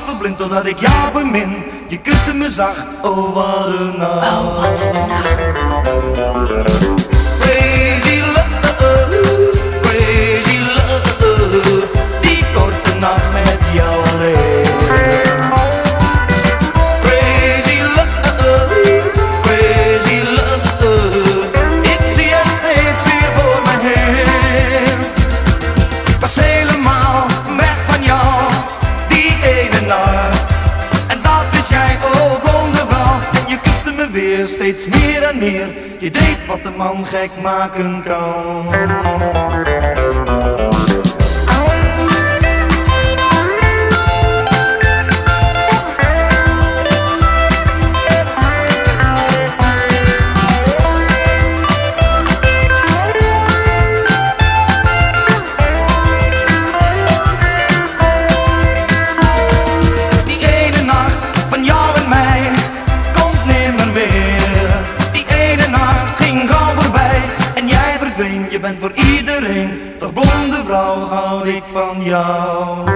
verblind totdat ik jou bemin. Je kuste me zacht, oh wat een nacht. Oh, wat een nacht. Steeds meer en meer. Je deed wat een man gek maken kan. Je bent voor iedereen, toch blonde vrouw hou ik van jou.